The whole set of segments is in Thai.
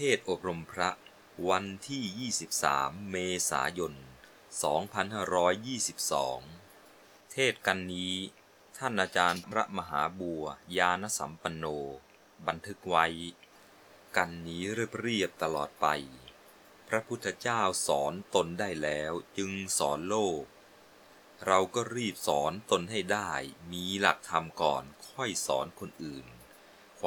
เทศอบรมพระวันที่ 23 เมษายน 2522 เทศกันนี้ ท่านอาจารย์พระมหาบัวยานสัมปันโน บันทึกไว้ กันนี้เรียบๆตลอดไป พระพุทธเจ้าสอนตนได้แล้วจึงสอนโลก เราก็รีบสอนตนให้ได้มีหลักธรรมก่อนค่อยสอนคนอื่น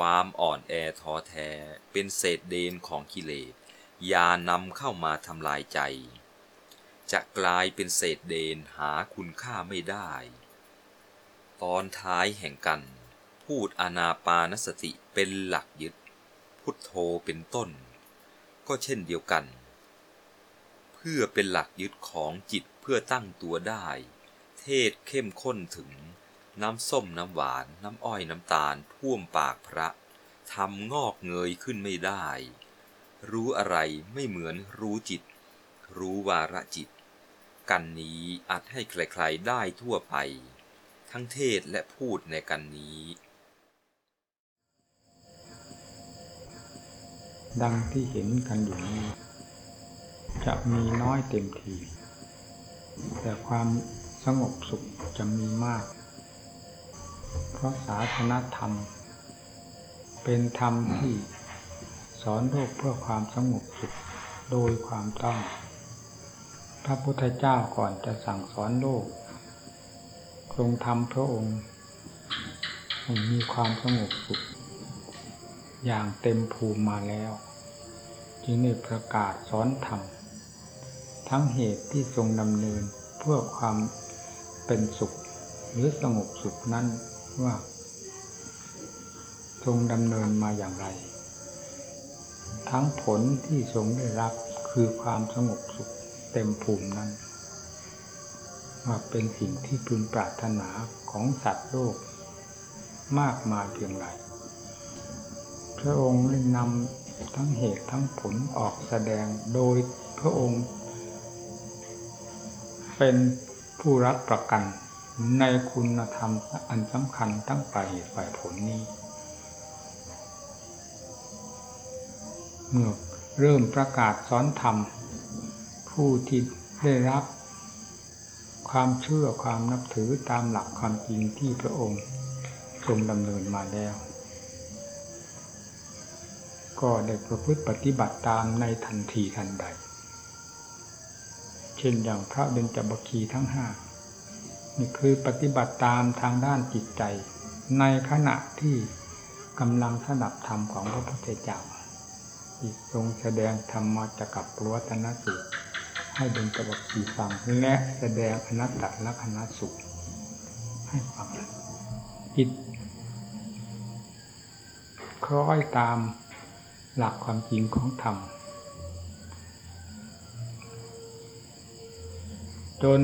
ความอ่อนแอท้อแท้เป็นเศษเดนของกิเลสอย่านำเข้ามาทำลายใจ จะกลายเป็นเศษเดนหาคุณค่าไม่ได้ ตอนท้ายแห่งกัน พูดอนาปานสติเป็นหลักยึด พุทโธเป็นต้น ก็เช่นเดียวกัน เพื่อเป็นหลักยึดของจิตเพื่อตั้งตัวได้ เทศเข้มข้นถึง น้ำส้มน้ำหวาน น้ำอ้อยน้ำตาลท่วมปากพระทำงอกเงยขึ้นไม่ได้ รู้อะไรไม่เหมือนรู้จิต รู้วาระจิต กันนี้อาจให้ใครๆได้ทั่วไป ทั้งเทศและพูดในกันนี้ ดังที่เห็นกันอยู่นี้ จะมีน้อยเต็มที แต่ความสงบสุขจะมีมาก เพราะศาสนธรรม เป็นธรรมที่สอนโลกเพื่อความสงบสุขโดยความต้อง พระพุทธเจ้าก่อนจะสั่งสอนโลกทรงทำพระองค์มีความสงบสุข อย่างเต็มภูมิมาแล้วจึงได้ประกาศสอนธรรม ทั้งเหตุที่ทรงดำเนินเพื่อความเป็นสุขหรือสงบสุขนั้น ว่าทรงดำเนินมาอย่างไร ทั้งผลที่ทรงได้รับคือความสงบสุขเต็มภูมินั้นว่าเป็นสิ่งที่พึงปรารถนาของสัตว์โลก มากมายเพียงไรพระองค์ได้นำทั้งเหตุทั้งผลออกแสดงโดยพระองค์ เป็นผู้รับประกัน ในคุณธรรมอันสำคัญทั้งฝ่ายเหตุฝ่ายผลนี้ เมื่อเริ่มประกาศสอนธรรม ผู้ที่ได้รับ ความเชื่อความนับถือตามหลักความจริงที่พระองค์ทรงดำเนินมาแล้ว ก็ได้ประพฤติปฏิบัติตามในทันทีทันใด เช่นอย่างพระเบญจบคีทั้งห้า นี่คือปฏิบัติตามทางด้านจิตใจ ในขณะที่กำลังสนับธรรมของพระพุทธเจ้าที่ทรงแสดงธรรมจากกับปวัตนสูตรให้เบญจบคีฟัง และแสดงอนัตตลักษณสูตรให้ฟังจิตคล้อยตามหลักความจริงของธรรม จน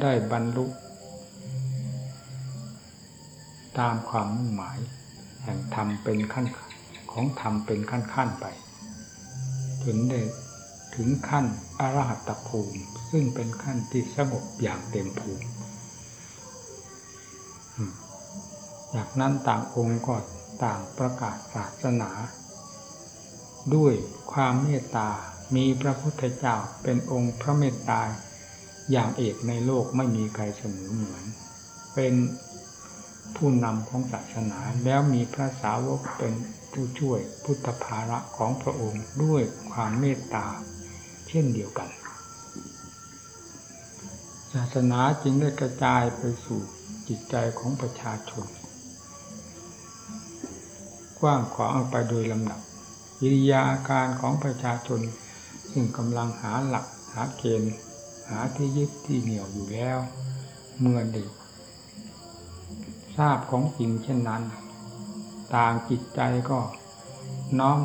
ได้บรรลุ ตามความมุ่งหมาย แห่งธรรมเป็นขั้นของธรรมเป็นขั้นขั้นไปจนได้ถึงขั้นอรหัตภูมิ ซึ่งเป็นขั้นที่สงบอย่างเต็มภูมิจากนั้นต่างองค์ก็ต่างประกาศศาสนา ด้วยความเมตตา มีพระพุทธเจ้าเป็นองค์พระเมตตาอย่างเอกในโลกไม่มีใครเสมอเหมือน เป็น ผู้นำของศาสนา แล้วมีพระสาวกเป็นผู้ช่วยพุทธภาระของพระองค์ด้วยความเมตตา เช่นเดียวกัน ศาสนาจึงได้กระจายไปสู่จิตใจของประชาชน กว้างขวางออกไปโดยลำดับวิริยาอาการของประชาชน ซึ่งกำลังหาหลักหาเกณฑ์ หาที่ยึดที่เหนี่ยวอยู่แล้ว เมื่อเด็ก ทราบของจริงเช่นนั้น ต่างจิตใจก็น้อม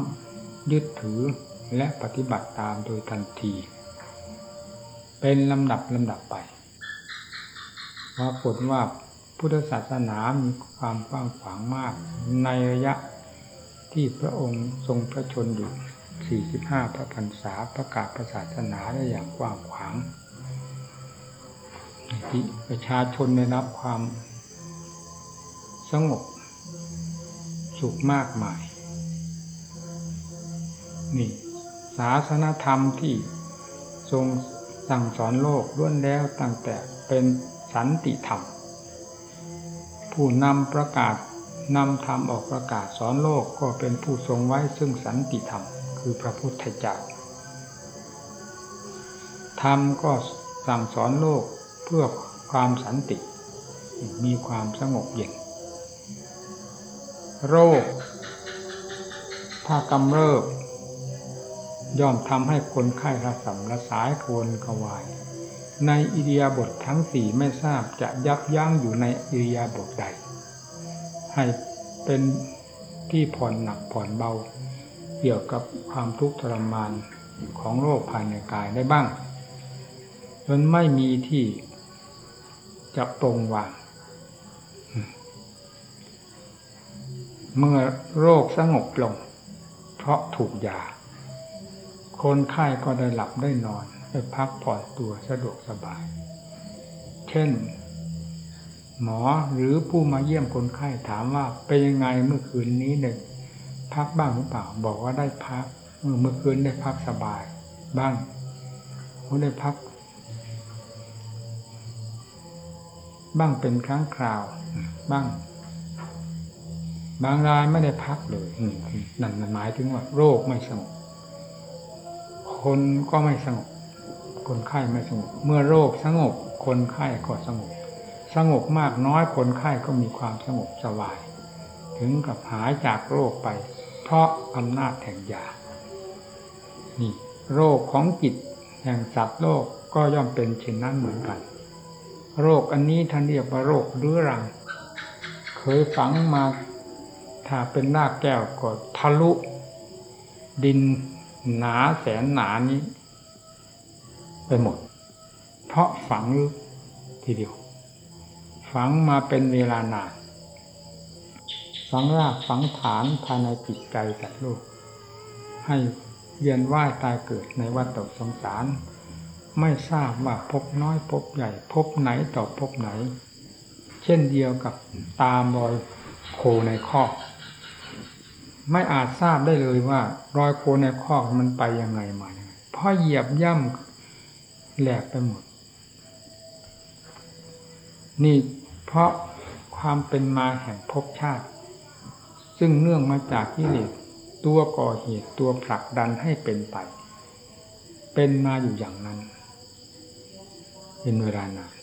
ยึดถือและปฏิบัติตามโดยทันที เป็นลำดับลำดับไปปรากฏว่าพุทธศาสนามีความกว้างขวางมาก ในระยะที่พระองค์ทรงพระชนอยู่ 45 พระพรรษาประกาศศาสนาได้อย่างกว้างขวางที่ประชาชนได้รับความ สงบ สุขมากมาย นี่ ศาสนธรรมที่ทรงสั่งสอนโลกล้วนแล้วตั้งแต่เป็นสันติธรรม ผู้นำประกาศนำธรรมออกประกาศสอนโลกก็เป็นผู้ทรงไว้ซึ่งสันติธรรม คือพระพุทธเจ้าธรรมก็สั่งสอนโลกเพื่อความสันติ มีความสงบเย็น โรค ถ้ากำเริบ ย่อมทำให้คนไข้ระสำระสายกวนกวาย ในอิเดียาบททั้งสี่ไม่ทราบจะยับยั้งอยู่ในอิริยาบทใด ให้เป็นที่ผ่อนหนักผ่อนเบา เกี่ยวกับความทุกข์ทรมานของโรคภายในกายได้บ้างจนไม่มีที่จะปรงวาง เมื่อโรคสงบลง เพราะถูกยา คนไข้ก็ได้หลับได้นอนได้พักผ่อนตัวสะดวกสบาย เช่น หมอหรือผู้มาเยี่ยมคนไข้ถามว่าเป็นยังไงเมื่อคืนนี้หนึ่งพักบ้างหรือเปล่า บอกว่าได้พักเมื่อคืนได้พักสบาย บ้างเขาได้พัก บ้างเป็นครั้งคราว บ้าง บางรายไม่ได้พักเลยนั่นหมายถึงว่า โรคไม่สงบคนก็ไม่สงบ คนไข้ไม่สงบ เมื่อโรคสงบ คนไข้ก็สงบ สงบมากน้อยคนไข้ก็มีความสงบสบาย ถึงกับหายจากโรคไป เพราะอำนาจแห่งยา นี่ โรคของจิตแห่งสัตว์โลกก็ย่อมเป็นเช่นนั้นเหมือนกัน โรคอันนี้ท่านเรียกว่าโรคเรื้อรัง เคยฝังมา ถ้าเป็นราแก้วก็ทะลุ ดินหนาแสนหนานี้ ไปหมด เพราะฝังทีเดียว ฝังมาเป็นเวลานานฝังรากฝังฐานภายในจิตใจสัตว์โลก ให้เวียนว่ายตายเกิดในวัฏสงสาร ไม่ทราบว่าพบน้อยพบใหญ่ พบไหนต่อพบไหน เช่นเดียวกับตามรอยโคในคอก ไม่อาจทราบได้เลยว่า รอยโคในคอกมันไปยังไงมาเพราะเหยียบย่ำแหลกไปหมด นี่เพราะความเป็นมาแห่งภพชาติ ซึ่งเนื่องมาจากกิเลสตัวก่อเหตุตัวผลักดันให้เป็นไป เป็นมาอยู่อย่างนั้น เป็นเวลานาน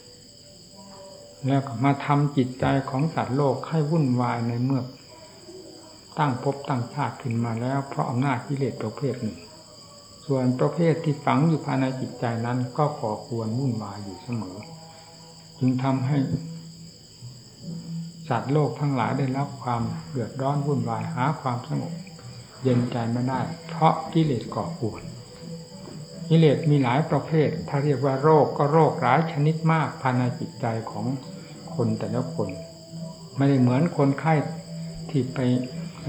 แล้วก็มาทำจิตใจของสัตว์โลกให้วุ่นวายในเมื่อ ตั้งภพตั้งชาติขึ้นมาแล้ว เพราะอำนาจกิเลสประเภทหนึ่ง ส่วนประเภทที่ฝังอยู่ภายในจิตใจนั้นก็ก่อควรวุ่นวายอยู่เสมอ จึงทำให้สัตว์โลกทั้งหลายได้รับความเดือดร้อนวุ่นวายหาความสงบเย็นใจไม่ได้ เพราะกิเลสก่อควรกิเลสมีหลายประเภท ถ้าเรียกว่าโรคก็โรคหลายชนิดมากภายในจิตใจของคนแต่ละคน ไม่ได้เหมือนคนไข้ที่ไป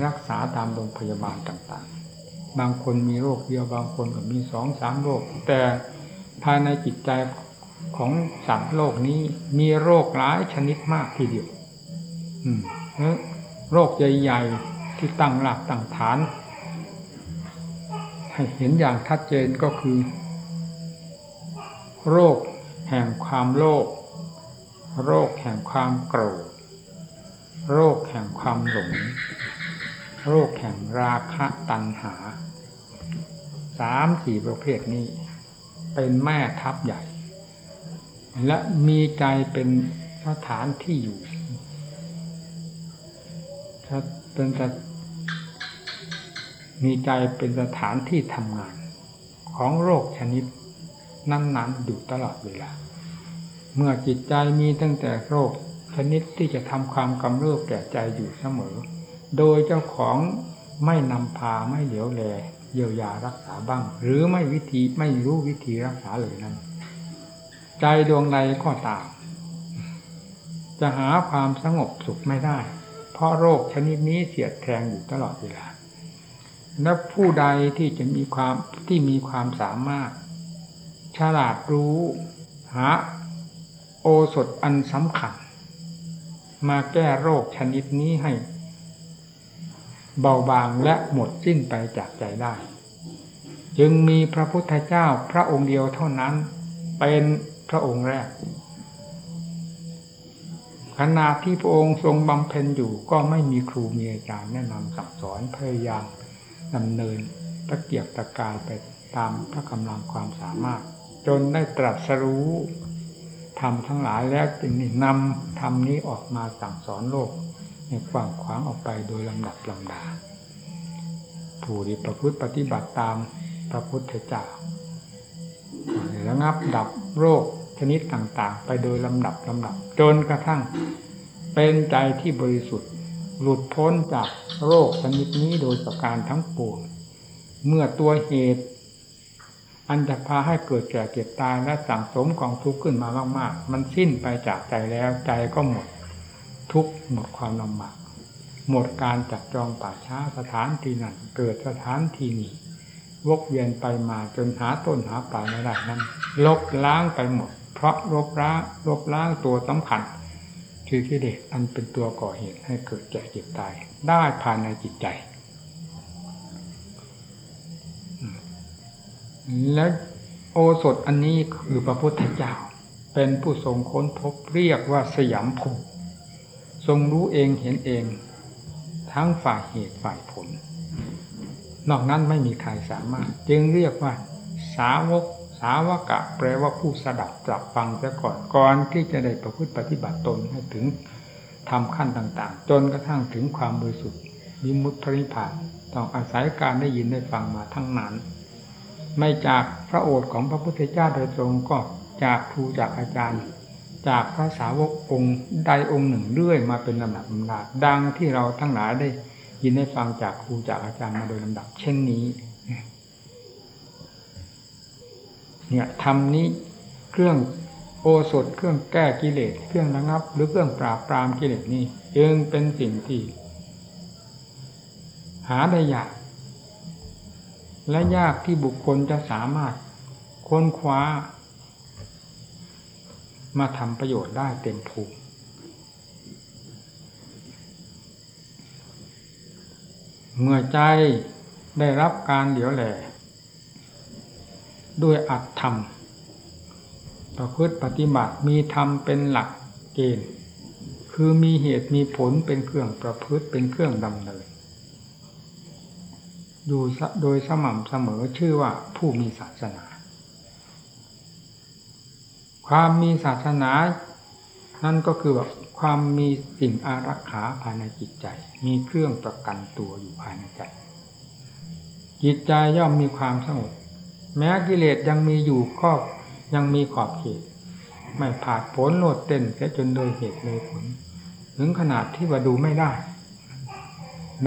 รักษาตามโรงพยาบาลต่างๆ บางคนมีโรคเดียวบางคนก็มีสองสามโรค แต่ภายในจิตใจของสัตว์โลกนี้มีโรคหลายชนิดมากทีเดียวโรคใหญ่ๆที่ตั้งหลักตั้งฐาน ให้เห็นอย่างชัดเจนก็คือ โรคแห่งความโลภโรคแห่งความโกรธโรคแห่งความหลง โรคแห่งราคะตัณหา สามสี่ประเภทนี้ เป็นแม่ทัพใหญ่ และมีใจเป็นสถานที่อยู่เป็นมีใจเป็นสถานที่ทำงาน ของโรคชนิดนั้นๆอยู่ตลอดเวลา เมื่อจิตใจมีตั้งแต่โรคชนิดที่จะทำความกำเริบแก่ใจอยู่เสมอ โดยเจ้าของไม่นำพาไม่เหลียวแลเยียวยารักษาบ้าง หรือไม่วิธีไม่รู้วิธีรักษาเลยนั้น ใจดวงใดก็ตามจะหาความสงบสุขไม่ได้ เพราะโรคชนิดนี้เสียดแทงอยู่ตลอดเวลาและผู้ใดที่จะมีความที่มีความสามารถ ฉลาดรู้หาโอสถอันสำคัญ มาแก้โรคชนิดนี้ให้ เบาบางและหมดสิ้นไปจากใจได้ จึงมีพระพุทธเจ้าพระองค์เดียวเท่านั้น เป็นพระองค์แรกขณะที่พระองค์ทรงบำเพ็ญอยู่ก็ไม่มีครูมีอาจารย์แนะนำสั่งสอนพยายามดำเนินตะเกียบตะกายไปตามพระกำลังความสามารถ จนได้ตรัสรู้ทำทั้งหลายแล้วจึงนำธรรมนี้ออกมาสั่งสอนโลก ในความขวางออกไปโดยลำดับลำดา ผู้ที่ประพฤติปฏิบัติตามพระพุทธเจ้าระงับดับโรคชนิดต่างๆ ไปโดยลำดับลำดับ จนกระทั่งเป็นใจที่บริสุทธิ์ หลุดพ้นจากโรคชนิดนี้โดยประการทั้งปวงเมื่อตัวเหตุ อันจะพาให้เกิดแก่เก็บตายและสั่งสมกองทุกข์ขึ้นมามาก ๆ มันสิ้นไปจากใจแล้วใจก็หมด ทุกหมดความลำบากหมดการจับจองป่าช้าสถานที่นั้นเกิดสถานที่นี้วกเวียนไปมาจนหาต้นหาปลายไม่ได้นั้น ลบล้างไปหมด เพราะลบล้างลบล้างตัวสำคัญคือกิเลสอันเป็นตัวก่อเหตุให้เกิดแก่เจ็บตาย ได้ภายในจิตใจ และโอสถอันนี้คือพระพุทธเจ้า เป็นผู้ทรงค้นพบเรียกว่าสยามภู ทรงรู้เองเห็นเอง ทั้งฝ่ายเหตุฝ่ายผล นอกนั้นไม่มีใครสามารถ จึงเรียกว่า สาวก สาวกะ แปลว่าผู้สดับตรับฟังเสียก่อนก่อนที่จะได้ประพฤติปฏิบัติตนให้ถึงทำขั้นต่าง ๆ จนกระทั่งถึงความบริสุทธิ์มิมุตพริพานต้องอาศัยการได้ยินได้ฟังมาทั้งนั้น ไม่จากพระโอษฐ์ของพระพุทธเจ้าโดยตรงก็จากครูจากอาจารย์ จากพระสาวกองค์ใดองค์หนึ่งเรื่อยมาเป็นลำดับลำดับดังที่เราทั้งหลายได้ยินได้ฟังจากครูจากอาจารย์มาโดยลำดับ เช่นนี้เนี่ยทำนี้เครื่องโอสถเครื่องแก้กิเลสเครื่องระงับ หรือเครื่องปราบปรามกิเลสนี้จึงเป็นสิ่งที่ หาได้ยาก และยากที่บุคคลจะสามารถค้นคว้า มาทำประโยชน์ได้เต็มภูมิเมื่อใจได้รับการเหลียวแหล่ด้วยอัตธรรม ประพฤติปฏิบัติมีธรรมเป็นหลักเกณฑ์ คือมีเหตุมีผลเป็นเครื่องประพฤติเป็นเครื่องดำเนินอยู่โดยสม่ำเสมอชื่อว่าผู้มีศาสนา ความมีศาสนา นั่นก็คือแบบความมีสิ่งอารักขาภายในจิตใจ มีเครื่องประกันตัวอยู่ภายในใจ จิตใจย่อมมีความสงบแม้กิเลสยังมีอยู่ก็ยังมีขอบเขตไม่ผาดผลโลดเต้นแค่จนโดยเหตุเลยผล ถึงขนาดที่ว่าดูไม่ได้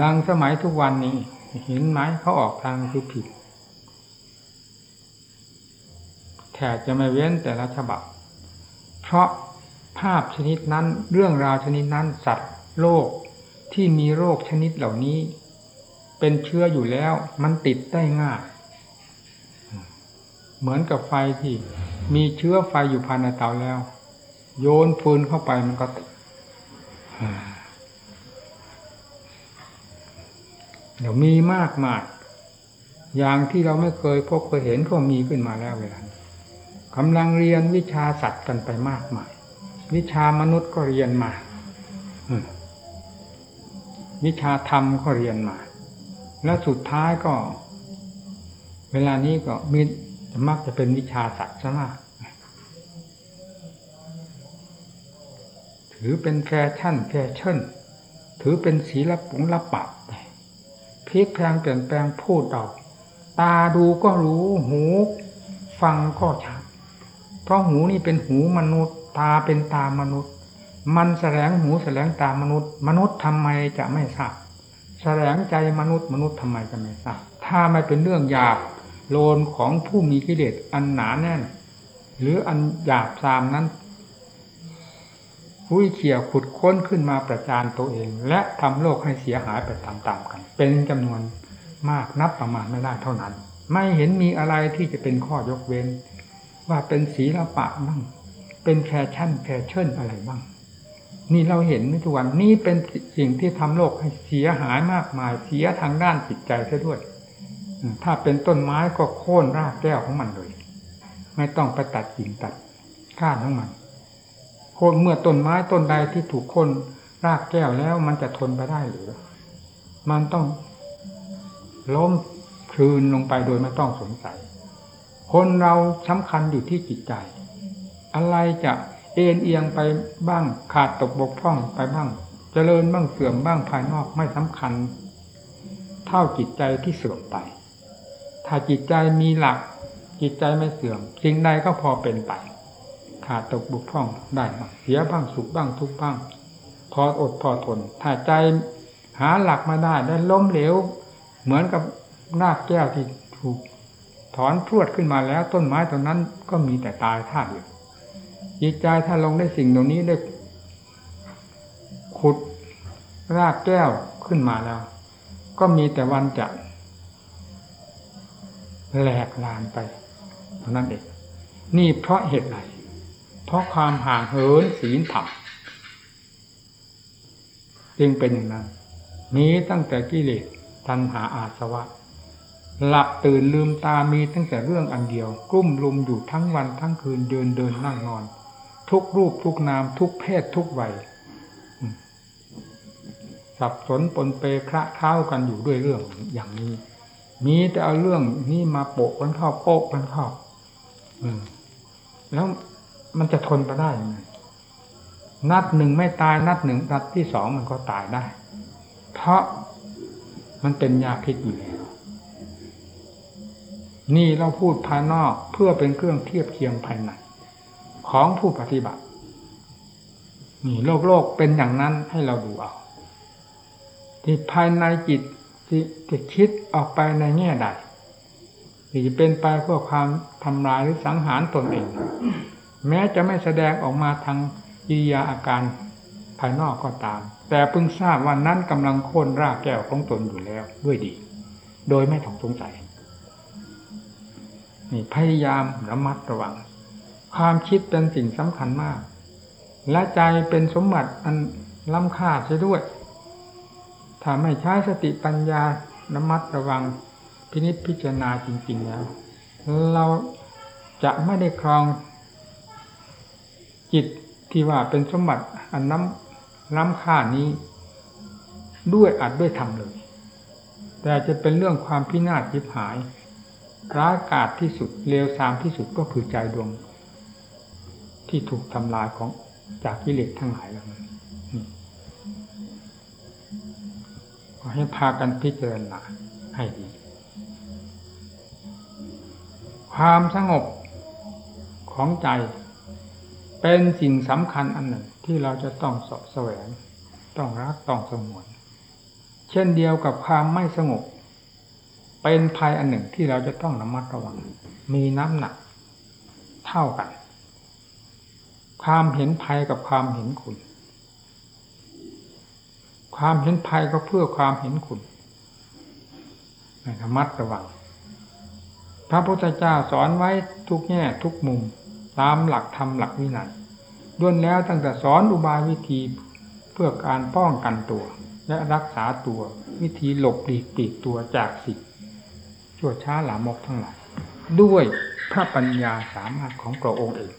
ดังสมัยทุกวันนี้ เห็นไหมเขาออกทางคือผิด แถจะไม่เว้นแต่ละฉบับ เพราะภาพชนิดนั้นเรื่องราวชนิดนั้นสัตว์โลกที่มีโรคชนิดเหล่านี้ เป็นเชื้ออยู่แล้วมันติดได้ง่ายเหมือนกับไฟที่มีเชื้อไฟอยู่ภายในเตาแล้ว โยนฟืนเข้าไปมันก็ติดเดี๋ยวมีมากมายอย่างที่เราไม่เคยพบเคยเห็นก็มีขึ้นมาแล้วเวลา กำลังเรียนวิชาสัตว์กันไปมากมาย วิชามนุษย์ก็เรียนมาวิชาธรรมก็เรียนมา แล้วสุดท้ายก็ เวลานี้ก็มีมักจะเป็นวิชาสัตว์ซะมากถือเป็นแฟชั่นแฟชั่น ถือเป็นศีลปุงละปับพลิกแพลงเปลี่ยนแปลงพูดออก ตาดูก็รู้ หู ฟังก็ชัด เพราะหูนี่เป็นหูมนุษย์ ตาเป็นตามนุษย์ มันแสลงหูแสลงตามนุษย์ มนุษย์ทำไมจะไม่ทราบแสลงใจมนุษย์มนุษย์ทำไมจะไม่ทราบถ้าไม่เป็นเรื่องหยาบโลนของผู้มีกิเลสอันหนาแน่น หรืออันหยาบซามนั้นหุ้ยเขี่ยขุดค้นขึ้นมาประจานตัวเอง และทำโลกให้เสียหายไปตามๆกัน เป็นจำนวนมากนับประมาณไม่ได้เท่านั้น ไม่เห็นมีอะไรที่จะเป็นข้อยกเว้น ว่าเป็นศีลปะมั่งเป็นแฟชั่นแฟชั่นอะไรบ้าง นี่เราเห็นในทุกวันนี่เป็นสิ่งที่ทำโลกให้เสียหายมากมายเสียทางด้านจิตใจซะด้วยถ้าเป็นต้นไม้ก็โค่นรากแก้วของมันเลย ไม่ต้องไปตัดกิ่งตัดก้านของมันโค่นเมื่อต้นไม้ต้นใดที่ถูกโค่นรากแก้วแล้วมันจะทนไปได้หรือ มันต้องล้มคลืนลงไปโดยไม่ต้องสงสัย คนเราสำคัญอยู่ที่จิตใจ อะไรจะเอ็นเอียงไปบ้างขาดตกบกพร่องไปบ้าง เจริญบ้างเสื่อมบ้างภายนอกไม่สำคัญ เท่าจิตใจที่เสื่อมไป ถ้าจิตใจมีหลัก จิตใจไม่เสื่อมสิ่งใดก็พอเป็นไป ขาดตกบกพร่องได้บ้างเสียบ้างสุขบ้างทุกบ้าง พออดพอทน ถ้าใจหาหลักมาได้ได้ล้มเหลว เหมือนกับราแก้วที่ถูก ถอนพรวดขึ้นมาแล้วต้นไม้ต้นนั้นก็มีแต่ตายท่าเดียวจิตใจถ้าลงได้สิ่งตรงนี้ได้ขุดรากแก้วขึ้นมาแล้ว ก็มีแต่วันจะแหลกลานไปเท่านั้นเองนี่เพราะเหตุไรเพราะความห่างเหินศีลธรรมจึงเป็นอย่างนั้นมีตั้งแต่กิเลสตัณหาอาสวะ หลับตื่นลืมตามีตั้งแต่เรื่องอันเดียว กลุ้มลุมอยู่ทั้งวันทั้งคืนเดินเดินนั่งนอน ทุกรูปทุกนามทุกเพศทุกวัยสับสนปนเปคระเท้ากันอยู่ด้วยเรื่องอย่างนี้ มีแต่เอาเรื่องนี้มาโปะกันเข้าโปะกันเข้าแล้วมันจะทนไปได้ยังไงนัดหนึ่งไม่ตายนัดหนึ่งนัดที่สองมันก็ตายได้ เพราะมันเป็นยาพิษอยู่แล้ว นี่เราพูดภายนอกเพื่อเป็นเครื่องเทียบเคียงภายในของผู้ปฏิบัติ นี่โลกโลกเป็นอย่างนั้นให้เราดูเอาที่ภายในจิตที่จะคิดออกไปในแง่ใดที่จะเป็นไปเพื่อความทำลายหรือสังหารตนเอง แม้จะไม่แสดงออกมาทางยิยาอาการภายนอกก็ตาม แต่เพิ่งทราบว่านั้นกำลังโค่นรากแก้วของตนอยู่แล้วด้วยดี โดยไม่ต้องสงสัย นี่พยายามระมัดระวัง ความคิดเป็นสิ่งสำคัญมาก และใจเป็นสมบัติอันล้ำค่าใช่ด้วย ถ้าไม่ใช้สติปัญญาระมัดระวัง พินิจพิจารณาจริง ๆ แล้ว เราจะไม่ได้ครอง จิตที่ว่าเป็นสมบัติอันน้ำล้ำค่านี้ ด้วยอัดด้วยทำเลย แต่จะเป็นเรื่องความพินาศยิบหาย ร้ายกาจที่สุดเลวทรามที่สุดก็คือใจดวง ที่ถูกทำลายของจากกิเลสทั้งหลายแล้วนั้นขอให้พากันพิจารณาให้ดี ความสงบของใจเป็นสิ่งสำคัญอันหนึ่งที่เราจะต้องสอบแสวง ต้องรักต้องสมวน เช่นเดียวกับความไม่สงบ เป็นภัยอันหนึ่งที่เราจะต้องระมัดระวัง มีน้ำหนัก เท่ากัน ความเห็นภัยกับความเห็นคุณ ความเห็นภัยก็เพื่อความเห็นคุณระมัดระวัง พระพุทธเจ้าสอนไว้ทุกแง่ทุกมุม ตามหลักธรรมหลักวินัยด้วนแล้วตั้งแต่สอนอุบายวิธีเพื่อการป้องกันตัว และรักษาตัววิธีหลบหลีกปีกตัวจากสิ่ง ชั่วช้าหลามกทั้งหลาย ด้วยพระปัญญาสามารถของพระองค์เอง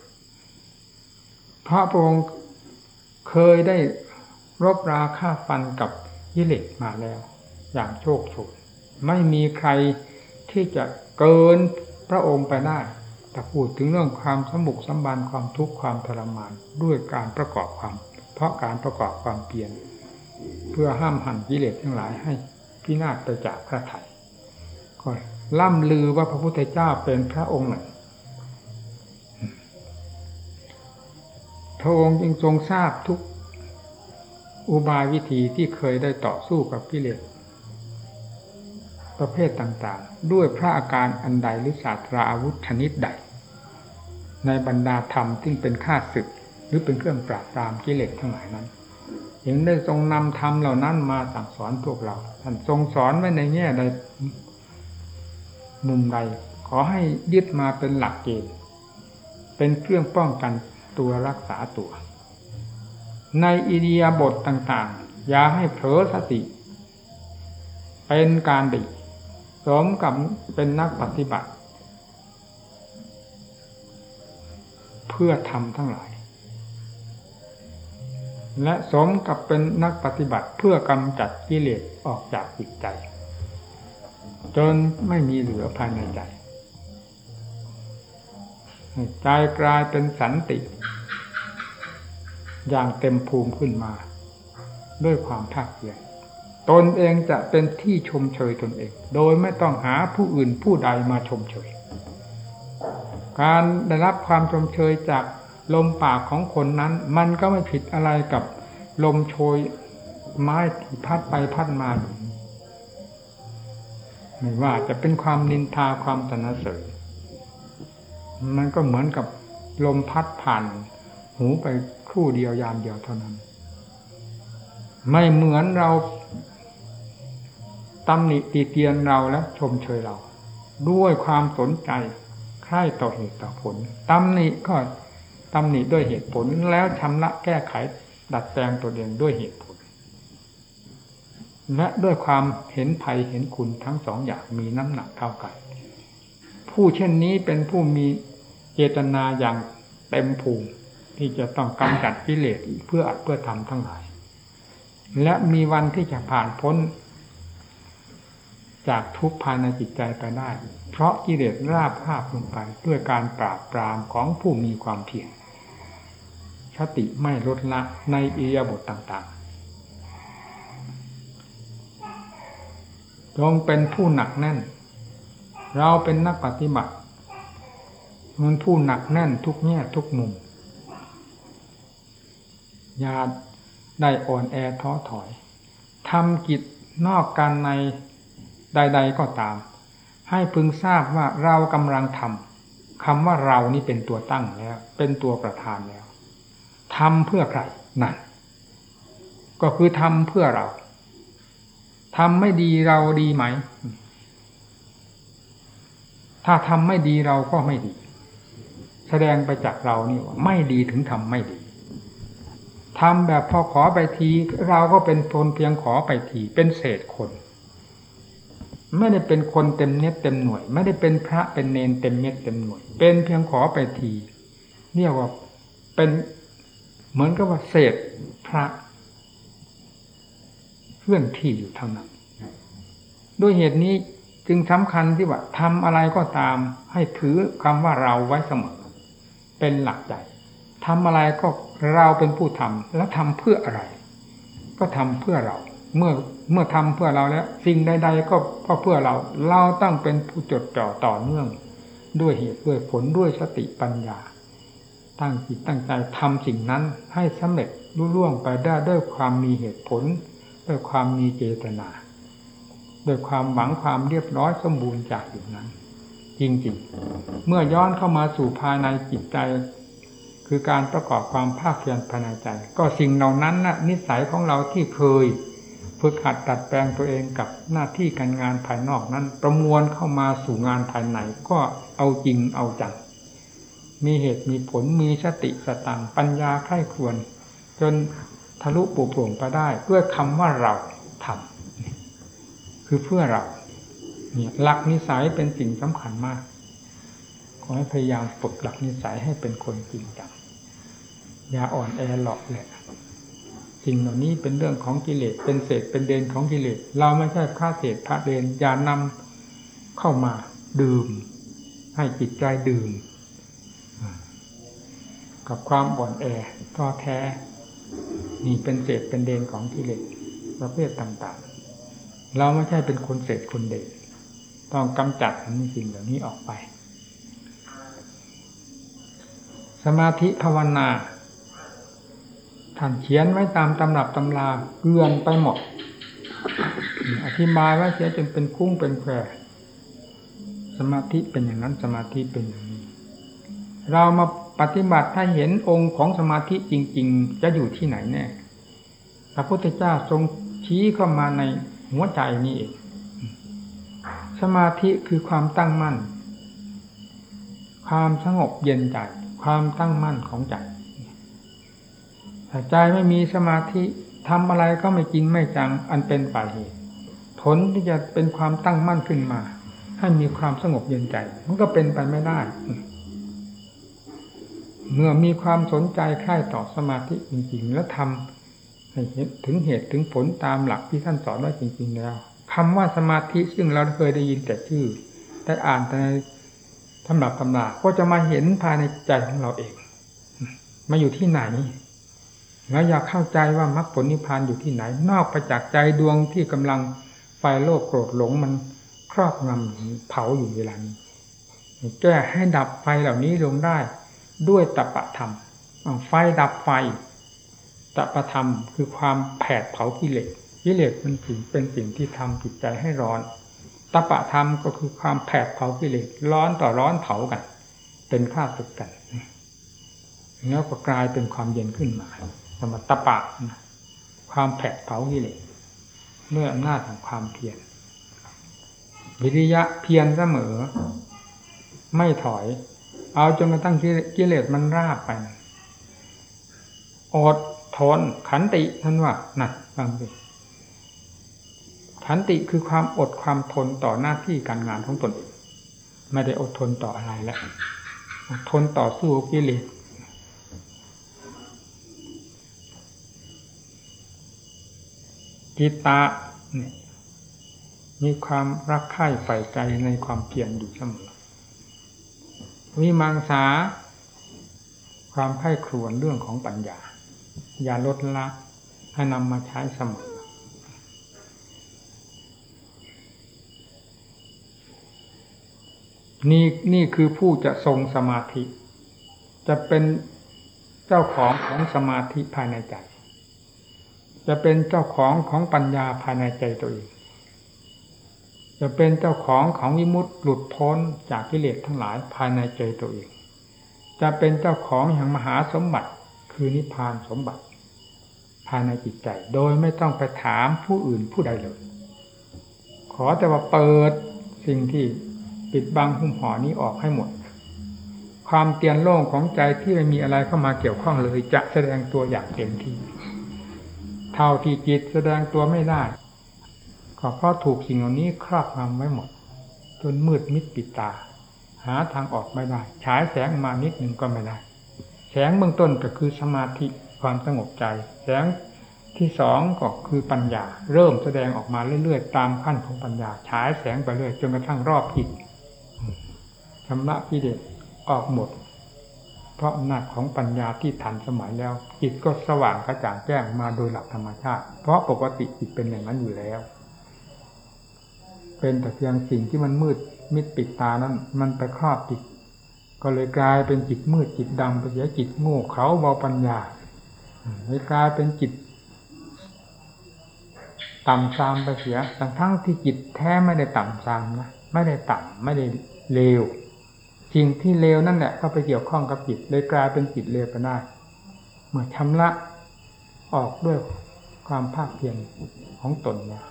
เพราะพระองค์เคยได้รบราฆ่าฟันกับยิเลสมาแล้ว อย่างโชคโชนไม่มีใครที่จะเกินพระองค์ไปได้แต่พูดถึงเรื่องความสมบุกสมบันความทุกข์ความทรมานด้วยการประกอบความ เพราะการประกอบความเปลี่ยน เพื่อห้ามหันกิเลสทั้งหลายให้พินาศไปจากพระไถ่ ล่ำลือว่าพระพุทธเจ้าเป็นพระองค์หนึ่งพระองค์จึงทรงทราบทุกอุบายวิธีที่เคยได้ต่อสู้กับกิเลสประเภทต่างๆ ด้วยพระอาการอันใดหรือศาสตราอาวุธชนิดใด ในบรรดาธรรมที่เป็นข้าศึก หรือเป็นเครื่องปราบปรามกิเลสทั้งหลายนั้นยังได้ทรงนำธรรมเหล่านั้นมาสั่งสอนพวกเราท่านทรงสอนไว้ในแง่ใด มุมใด ขอให้ยึดมาเป็นหลักเกณฑ์เป็นเครื่องป้องกันตัวรักษาตัว ในอิเดียบทต่างๆ อย่าให้เผลอสติ เป็นการดีสมกับเป็นนักปฏิบัติ เพื่อทำทั้งหลาย และสมกับเป็นนักปฏิบัติเพื่อกำจัดกิเลสออกจากจิตใจ จนไม่มีเหลือภายในใจใจกลายเป็นสันติ อย่างเต็มภูมิขึ้นมา ด้วยความภาคเพียรตนเองจะเป็นที่ชมเชยตนเอง โดยไม่ต้องหาผู้อื่นผู้ใดมาชมเชย การได้รับความชมเชยจากลมปากของคนนั้น มันก็ไม่ผิดอะไรกับลมโชยไม้ที่พัดไปพัดมา ไม่ว่าจะเป็นความนินทาความตนเสริญมันก็เหมือนกับลมพัดผ่าน หูไปครู่เดียวยามเดียวเท่านั้น ไม่เหมือนเราตำหนิตีเตียนเราและชมเชยเรา ด้วยความสนใจใคร่ต่อเหตุต่อผลตำหนิก็ตำหนิด้วยเหตุผลแล้วชำระแก้ไขดัดแปลงตัวเองด้วยเหตุผล และด้วยความเห็นภัยเห็นคุณทั้งสองอย่างมีน้ำหนักเท่ากัน ผู้เช่นนี้เป็นผู้มีเจตนาอย่างเต็มภูมิที่จะต้องกำจัดกิเลสเพื่ออัดเพื่อทำทั้งหลาย และมีวันที่จะผ่านพ้น จากทุกภายในจิตใจไปได้ เพราะกิเลสราบคาบลงไปด้วยการปราบปรามของผู้มีความเพียรสติไม่ลดละในอิยาบทต่าง จงเป็นผู้หนักแน่น เราเป็นนักปฏิบัติมันผู้หนักแน่นทุกแง่ทุกมุมอย่าได้อ่อนแอท้อถอยทำกิจนอกการในใด ๆก็ตาม ให้พึงทราบว่าเรากำลังทำคำว่าเรานี่เป็นตัวตั้งแล้ว เป็นตัวประธานแล้วทำเพื่อใครนั่นก็คือทำเพื่อเรา ทำไม่ดีเราดีไหม ถ้าทำไม่ดีเราก็ไม่ดี แสดงไปจากเรานี่ว่าไม่ดีถึงทำไม่ดีทำแบบพอขอไปที เราก็เป็นทนเพียงขอไปที เป็นเศษคน ไม่ได้เป็นคนเต็มเน็ตเต็มหน่วย ไม่ได้เป็นพระเป็นเนนเต็มเน็ตเต็มหน่วย เป็นเพียงขอไปทีเรียกว่าเป็นเหมือนกับว่าเศษพระ ลื่อนที่อยู่เท่านั้นด้วยเหตุนี้จึงสำคัญที่ว่าทำอะไรก็ตาม ให้ถือคำว่าเราไว้เสมอ เป็นหลักใจทำอะไรก็เราเป็นผู้ทำแล้วทำเพื่ออะไร ก็ทำเพื่อเรา เมื่อเมื่อทำเพื่อเราแล้ว สิ่งใดๆก็เพื่อเรา เราต้องเป็นผู้จดจ่อต่อเนื่อง ด้วยเหตุด้วยผลด้วยสติปัญญา ตั้งจิตตั้งใจทำสิ่งนั้นให้สำเร็จรุ่ร่วงไปได้ด้วยความมีเหตุผล ด้วยความมีเจตนาด้วยความหวังความเรียบร้อยสมบูรณ์จากอยู่นั้น จริงๆ เมื่อย้อนเข้ามาสู่ภายในจิตใจ คือการประกอบความภาคเพียรภายในใจ ก็สิ่งเหล่านั้นนะนิสัยของเราที่เคยฝึกหัดตัดแปลงตัวเองกับหน้าที่การงานภายนอกนั้น ประมวลเข้ามาสู่งานภายในก็เอาจริงเอาจังมีเหตุมีผลมีสติสตังปัญญาไข้ควร จน ทะลุปูโปร่งไปได้ด้วยคำว่าเราทำคือเพื่อเราเนี่ยหลักนิสัยเป็นสิ่งสำคัญมาก ขอให้พยายามฝึกหลักนิสัยให้เป็นคนจริงจังอย่าอ่อนแอหลอกแหละสิ่งเหล่านี้เป็นเรื่องของกิเลสเป็นเศษเป็นเดนของกิเลสเราไม่ใช่พระเศษพระเดนอย่านำเข้ามาดื่ม ให้จิตใจดื่ม กับความอ่อนแอท้อแท้ นี่เป็นเศษเป็นเดนของกิเลสประเภทต่างๆ เราไม่ใช่เป็นคนเศษคนเดนต้องกำจัดสิ่งเหล่านี้ออกไป สมาธิภาวนาท่านเขียนไว้ตามตำรับตำราเกลื่อนไปหมด อธิบายว่าเสียจนเป็นคุ้งเป็นแควสมาธิเป็นอย่างนั้นสมาธิเป็นอย่างนี้ เรามา ปฏิบัติถ้าเห็นองค์ของสมาธิจริง ๆ จะอยู่ที่ไหนแน่พระพุทธเจ้าทรงชี้เข้ามาในหัวใจนี้เองสมาธิคือความตั้งมั่น ความสงบเย็นใจ ความตั้งมั่นของใจถ้าใจไม่มีสมาธิทำอะไรก็ไม่จริงไม่จังอันเป็นป่าเหตุผลที่จะเป็นความตั้งมั่นขึ้นมา ให้มีความสงบเย็นใจ มันก็เป็นไปไม่ได้ เมื่อมีความสนใจใคร่ต่อสมาธิจริง ๆ แล้วทำให้เห็นถึงเหตุถึงผลตามหลักที่ท่านสอนไว้จริง ๆ แล้วคำว่าสมาธิซึ่งเราเคยได้ยินแต่ชื่อได้อ่านแต่ในตำรับตำราก็จะมาเห็นภายในใจของเราเอง มาอยู่ที่ไหน แล้วอยากเข้าใจว่ามรรคผลนิพพานอยู่ที่ไหน นอกไปจากใจดวงที่กำลังไฟโลภโกรธหลงมันครอบงำเผาอยู่เวลานี้แก้ให้ดับไฟเหล่านี้ลงได้ ด้วยตปะธรรมไฟดับไฟตปะธรรมคือความแผดเผากิเลสกิเลสมันสิ่งเป็นสิ่งที่ทำจิตใจให้ร้อนตปะธรรมก็คือความแผดเผากิเลสร้อนต่อร้อนเผากัน เป็นข้าศึกกันแล้วก็กลายเป็นความเย็นขึ้นมาสมตปะความแผดเผากิเลสด้วยอำนาจของความเพียรวิริยะเพียรเสมอ ไม่ถอย เอาจนกระทั่งกิเลสมันราบไปอดทนขันติท่านว่าหนักฟังดิขันติคือความอดความทนต่อหน้าที่การงานของตนเองไม่ได้อดทนต่ออะไรแล้วอดทนต่อสู้กิเลสกิตามีความรักใคร่ใฝ่ใจในความเพียรอยู่เสมอ วิมังสา ความไข้ครวนเรื่องของปัญญา อย่าลดละให้นำมาใช้เสมอนี่นี่คือผู้จะทรงสมาธิ จะเป็นเจ้าของของสมาธิภายในใจ จะเป็นเจ้าของของปัญญาภายในใจตัวเอง จะเป็นเจ้าของของวิมุตติหลุดพ้นจากกิเลสทั้งหลายภายในใจตัวเอง จะเป็นเจ้าของแห่งมหาสมบัติคือนิพพานสมบัติ ภายในจิตใจ โดยไม่ต้องไปถามผู้อื่นผู้ใดเลย ขอแต่ว่าเปิดสิ่งที่ปิดบังหุ้มห่อนี้ออกให้หมด ความเตียนโล่งของใจที่ไม่มีอะไรเข้ามาเกี่ยวข้องเลย จะแสดงตัวอย่างเต็มที่ เท่าที่จิตแสดงตัวไม่ได้ ก็เพราะถูกสิ่งเหล่านี้ครอบงำไว้หมด จนมืดมิดปิดตา หาทางออกไม่ได้ ฉายแสงมานิดหนึ่งก็ไม่ได้ แสงเบื้องต้นก็คือสมาธิความสงบใจ แสงที่สองก็คือปัญญา เริ่มแสดงออกมาเรื่อยๆ ตามขั้นของปัญญา ฉายแสงไปเรื่อยจนกระทั่งรอบจิตชำระกิเลสออกหมด เพราะอำนาจของปัญญาที่ทันสมัยแล้วจิตก็สว่างกระจ่างแจ้งมาโดยหลักธรรมชาติ เพราะปกติจิตเป็นอย่างนั้นอยู่แล้ว เป็นแต่เพียงสิ่งที่มันมืดมิดปิดตานั้น มันไปครอบจิต ก็เลยกลายเป็นจิตมืดจิตดำไปเสียจิตโง่เขาเบาปัญญาเลยกลายเป็นจิตต่ำซามไปเสียทั้งทั้งที่จิตแท้ไม่ได้ต่ำซามนะไม่ได้ต่ำไม่ได้เลวสิ่งที่เลวนั่นแหละก็ไปเกี่ยวข้องกับจิตเลยกลายเป็นจิตเลวไปได้เมื่อชำระออกด้วยความภาคเพียรของตนเนี่ย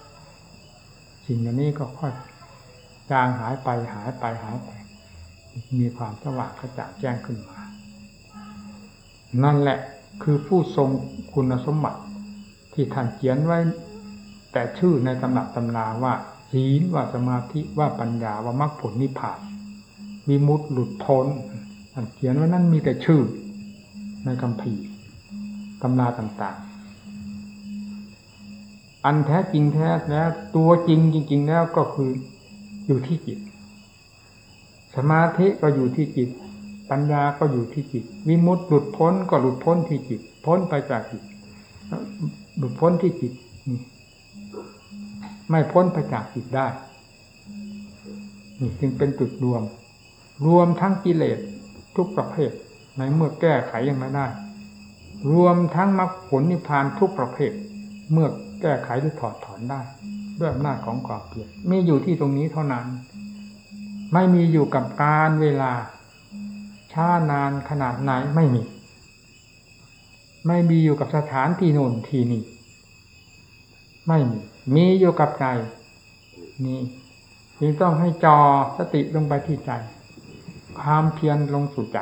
สิ่งเหล่านี้ก็ค่อยจางหายไปหายไปหายไป มีความสว่างกระจ่างแจ้งขึ้นมา นั่นแหละคือผู้ทรงคุณสมบัติที่ท่านเขียนไว้ แต่ชื่อในตำนักตำนาว่าศีลว่าสมาธิว่าปัญญาว่ามรรคผลนิพพานวิมุตติหลุดพ้นท่านเขียนว่านั่นมีแต่ชื่อในคำพีตำนาต่าง อันแท้จริงแท้แล้วตัวจริงจริง ๆ แล้วก็คืออยู่ที่จิต สมาธิก็อยู่ที่จิต ปัญญาก็อยู่ที่จิต วิมุตติหลุดพ้นก็หลุดพ้นที่จิต พ้นไปจากจิต หลุดพ้นที่จิตไม่พ้นไปจากจิตได้นี่จึงเป็นจุดรวม รวมทั้งกิเลสทุกประเภท ในเมื่อแก้ไขยังไม่ได้ รวมทั้งมรรคผลนิพพานทุกประเภท เมื่อ แก้ไขหรือถอดถอนได้ ด้วยอำนาจของความเพียรมีอยู่ที่ตรงนี้เท่านั้น ไม่มีอยู่กับการเวลา ช้านานขนาดไหนไม่มี ไม่มีอยู่กับสถานที่โน่นที่นี่ไม่มี มีอยู่กับใจ นี่จึงต้องให้จอสติลงไปที่ใจ ความเพียรลงสู่ใจ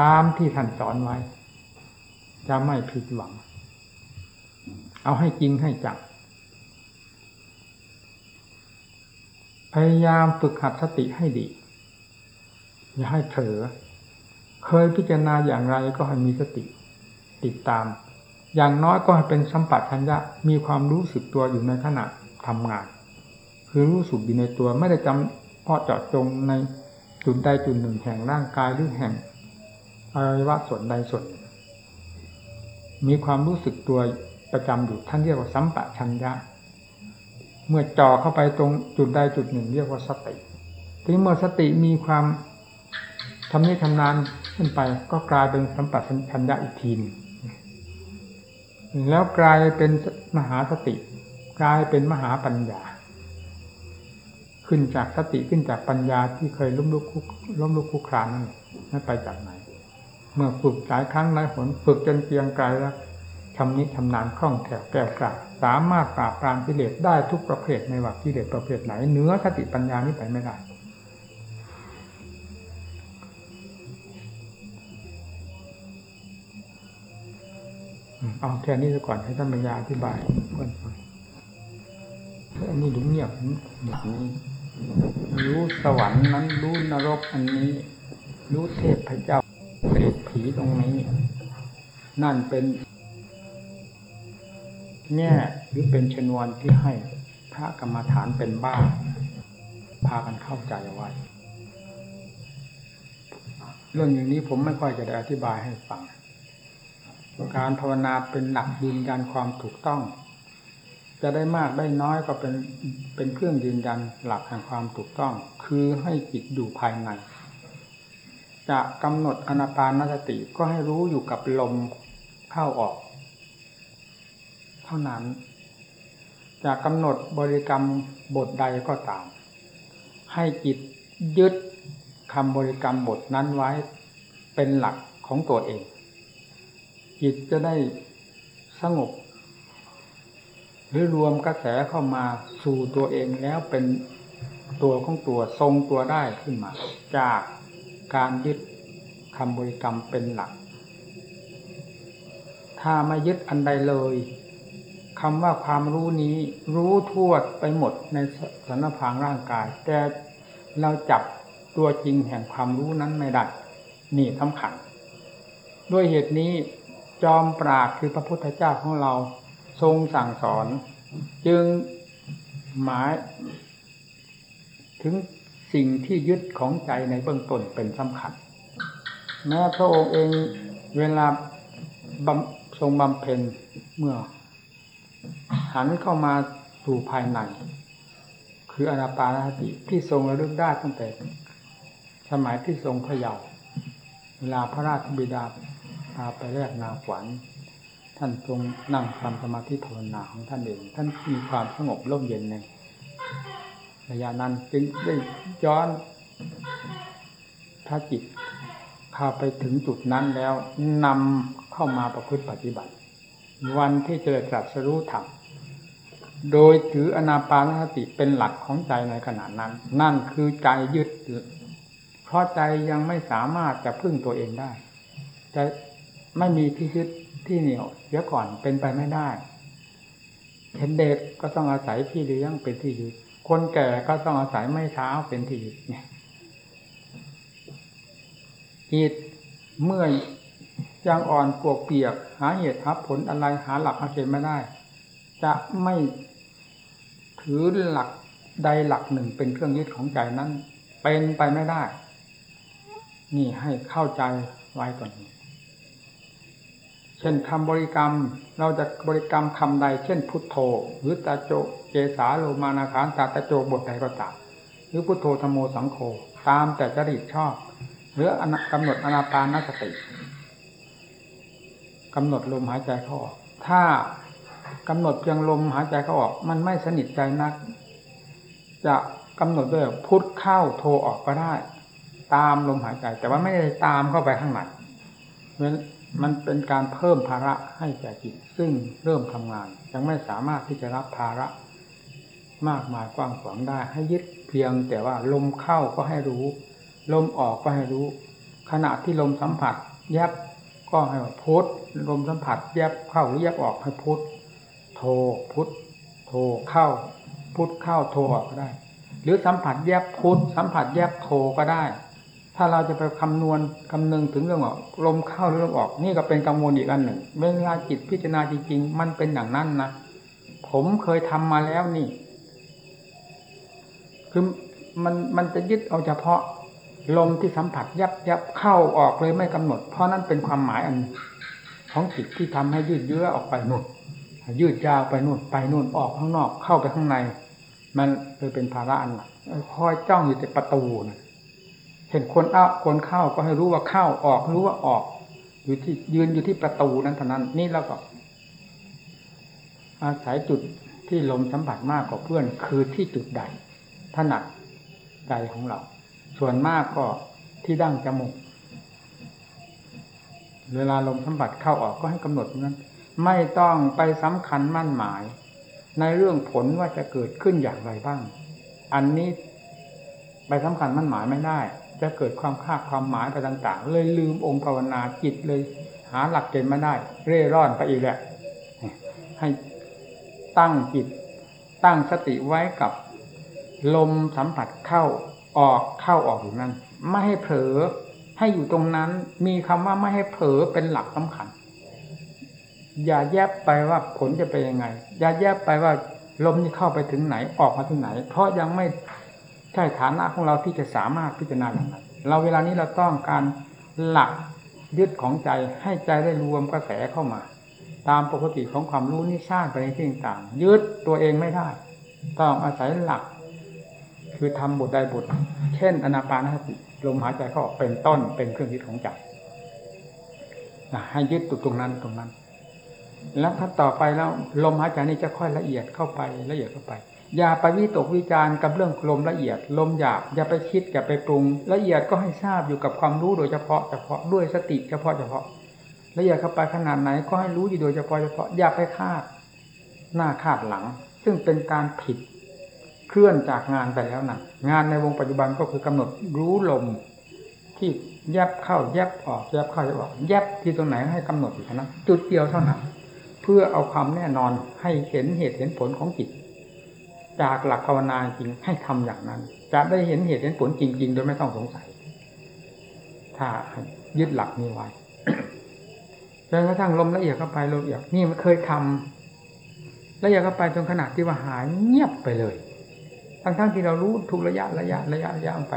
ตามที่ท่านสอนไว้ จะไม่ผิดหวัง เอาให้จริงให้จังพยายามฝึกหัดสติให้ดี อย่าให้เผลอเคยพิจารณาอย่างไรก็ให้มีสติ ติดตาม อย่างน้อยก็ให้เป็นสัมปัชัญญะมีความรู้สึกตัวอยู่ในขณะทำงาน คือรู้สึกอยู่ในตัวไม่ได้จำเพาะเจาะจงในจุดใดจุดหนึ่งแห่งร่างกายหรือแห่งอวัยวะส่วนใดส่วนหนึ่งมีความรู้สึกตัว ประจำอยู่ท่านเรียกว่าสัมปชัญญะ เมื่อจ่อเข้าไปตรงจุดใดจุดหนึ่ง เรียกว่าสติทีเมื่อสติมีความทำนี้ทำนานขึ้นไป ก็กลายเป็นสัมปชัญญะอีกทีนแล้วกลายเป็นมหาสติ กลายเป็นมหาปัญญา ขึ้นจากสติขึ้นจากปัญญาที่เคยล้มลุกคุกล้มลุกคุกคลานนั่นไปจากไหน เมื่อฝึกหลายครั้งหลายหนฝึกจนเกียงกายแล้ว ทำนี้ทำนานคล่องแคล่วแก้วกล้าสามารถปราบปรามกิเลสได้ทุกประเภทในว่ากิเลสประเภทไหนเนื้อสติปัญญานี้ไปไม่ได้เอาแค่นี้ก่อนให้ท่านปัญญาอธิบายก่อนอันนี้ดูเงียบแบบนี้รู้สวรรค์นั้นรู้นรกอันนี้ รู้เทพพระเจ้าเปรตผีตรงนี้ นั่นเป็น แง่หรือเป็นชนวนที่ให้พระกรรมฐานเป็นบ้าพากันเข้าใจไว้เรื่องอย่างนี้ผมไม่ค่อยจะได้อธิบายให้ฟัง การภาวนาเป็นหลักยืนยันความถูกต้อง จะได้มากได้น้อยก็เป็นเป็นเครื่องยืนยันหลักแห่งความถูกต้อง คือให้จิตอยู่ภายใน จะกำหนดอนาปานสติก็ให้รู้อยู่กับลมเข้าออก เท่านั้น จะกำหนดบริกรรมบทใดก็ตาม ให้จิตยึดคำบริกรรมบทนั้นไว้เป็นหลักของตัวเอง จิตจะได้สงบ หรือรวมกระแสเข้ามาสู่ตัวเองแล้วเป็นตัวของตัวทรงตัวได้ขึ้นมา จากการยึดคำบริกรรมเป็นหลัก ถ้าไม่ยึดอันใดเลย คำว่าความรู้นี้รู้ทั่วไปหมดในสารพางร่างกาย แต่เราจับตัวจริงแห่งความรู้นั้นไม่ได้นี่สำคัญด้วยเหตุนี้จอมปราดคือพระพุทธเจ้าของเราทรงสั่งสอน จึงหมาย ถึงสิ่งที่ยึดของใจในเบื้องต้นเป็นสำคัญแม้พระองค์เองเวลาทรงบำเพ็ญเมื่อ หันเข้ามาสู่ภายใน คืออนาปานสติที่ทรงระลึกได้ตั้งแต่สมัยที่ทรงพระเยาว์เวลาพระราชบิดาพาไปแรกนาขวัญ ท่านทรงนั่งทำสมาธิภาวนาของท่านเอง ท่านมีความสงบร่มเย็นในระยะนั้นจึงได้ย้อนพระจิตเข้าไปถึงจุดนั้นแล้วนำเข้ามาประพฤติปฏิบัติ วันที่จะตรัสรู้ธรรมโดยถืออนาปานสติเป็นหลักของใจในขณะนั้น นั่นคือใจยึด เพราะใจยังไม่สามารถจะพึ่งตัวเองได้จะไม่มีที่ยึดที่เหนี่ยวเสียก่อนเป็นไปไม่ได้เห็นเด็กก็ต้องอาศัยพี่เลี้ยงเป็นที่ยึดคนแก่ก็ต้องอาศัยไม่เท้าเป็นที่ยึดเนี่ยจิตเมื่อ ยังอ่อนปวกเปียก หาเหตุหาผลอะไรหาหลักอาเกณฑ์ไม่ได้ จะไม่ถือหลักใดหลักหนึ่งเป็นเครื่องยึดของใจนั้น เป็นไปไม่ได้ นี่ให้เข้าใจไว้ก่อนเช่นคำบริกรรม เราจะบริกรรมคำใด เช่น พุทโธหรือตาโจเจสาโลมานาคานตาตาโจบทใดก็ตามหรือพุทโธธโมสังโฆตามแต่จริตชอบ หรือกำหนดอนาปานสติ กำหนดลมหายใจเข้าออก ถ้ากำหนดเพียงลมหายใจเข้าออก มันไม่สนิทใจนัก จะกำหนดด้วยพุทเข้าโทออกก็ได้ ตามลมหายใจ แต่ว่าไม่ได้ตามเข้าไปข้างในเพราะมันเป็นการเพิ่มภาระให้แก่จิตซึ่งเริ่มทำงาน ยังไม่สามารถที่จะรับภาระมากมายกว้างขวางได้ให้ยึดเพียงแต่ว่าลมเข้าก็ให้รู้ ลมออกก็ให้รู้ ขณะที่ลมสัมผัสแยบ ก็ให้พุทลมสัมผัสแยบเข้าหรือแยบออกให้พุทโทพุทโทเข้า พุทเข้าโทออกก็ได้ หรือสัมผัสแยบพุทธสัมผัสแยบโทก็ได้ ถ้าเราจะไปคำนวณคำนึงถึงเรื่องออกลมเข้าหรือลมออก นี่ก็เป็นกังวลอีกอันหนึ่งเวลาจิตพิจารณาจริงๆ มันเป็นอย่างนั้นนะผมเคยทำมาแล้วนี่คือมันมันจะยึดเอาเฉพาะ ลมที่สัมผัสยับยับเข้าออกเลยไม่กำหนด เพราะนั้นเป็นความหมายอัน ของจิตที่ทำให้ยืดเยื้อออกไปนู่นยืดยาวไปนู่นไปนู่นออกข้างนอกเข้าไปข้างใน มันเลยเป็นภาระอันหนักคอยจ้องอยู่แต่ประตูนะเห็นคนเอาคนเข้าก็ให้รู้ว่าเข้าออกรู้ว่าออก อยู่ที่ยืนอยู่ที่ประตูนั้นเท่านั้น นี่แล้วก็ อาศัยจุดที่ลมสัมผัสมากกว่าเพื่อนคือที่จุดใดถนัดใจของเรา ส่วนมากก็ที่ดั้งจมูก เวลาลมสัมผัสเข้าออกก็ให้กำหนดนั้น ไม่ต้องไปสำคัญมั่นหมาย ในเรื่องผลว่าจะเกิดขึ้นอย่างไรบ้าง อันนี้ไปสำคัญมั่นหมายไม่ได้ จะเกิดความคาดความหมายไปต่าง ๆ เลยลืมองค์ภาวนาจิตเลย หาหลักเกณฑ์ไม่ได้ เร่ร่อนไปอีกแหละให้ตั้งจิตตั้งสติไว้กับลมสัมผัสเข้า ออกเข้าออกอยู่นั้น ไม่ให้เผลอให้อยู่ตรงนั้น มีคำว่าไม่ให้เผลอเป็นหลักสำคัญ อย่าแยบไปว่าผลจะเป็นยังไง อย่าแยบไปว่าลมนี่เข้าไปถึงไหนออกมาถึงไหน เพราะยังไม่ใช่ฐานะของเราที่จะสามารถพิจารณาอย่างนั้นเราเวลานี้เราต้องการหลักยึดของใจให้ใจได้รวมกระแสเข้ามา ตามปกติของความรู้นี่สร้างไปในที่ต่างยึดตัวเองไม่ได้ ต้องอาศัยหลัก คือทำบทใดบท เช่น อนาปานสติลมหายใจเข้าออกเป็นต้นเป็นเครื่องยึดของใจให้ยึดตุดตรงนั้นตรงนั้น แล้วถ้าต่อไปแล้วลมหายใจนี่จะค่อยละเอียดเข้าไปละเอียดเข้าไป อย่าไปวิตกวิจารณ์กับเรื่องลมละเอียด ลมหยาบอย่าไปคิดอย่าไปปรุง ละเอียดก็ให้ทราบอยู่กับความรู้โดยเฉพาะเฉพาะด้วยสติเฉพาะเฉพาะละเอียดเข้าไปขนาดไหนก็ให้รู้อยู่โดยเฉพาะเฉพาะอย่าไปคาดหน้าคาดหลัง ซึ่งเป็นการผิด เคลื่อนจากงานไปแล้วนะงานในวงปัจจุบันก็คือกำหนดรู้ลม ที่แยบเข้าแยบออกแยบเข้าแยบออก แยบที่ตรงไหนให้กำหนดอยู่นะจุดเดียวเท่านั้นเพื่อเอาความแน่นอนให้เห็นเหตุเห็นผลของจิต จากหลักภาวนาจริงให้ทำอย่างนั้น จะได้เห็นเหตุเห็นผลจริง ๆ โดยไม่ต้องสงสัย ถ้ายึดหลักนี้ไว้จนกระทั่งลมละเอียดเข้าไปลมละเอียดนี่มันเคยทำละเอียดเข้าไปจนขนาดที่ว่าหายเงียบไปเลย ทั้งๆที่เรารู้ทุกระยะระยะระยะระยะลงไป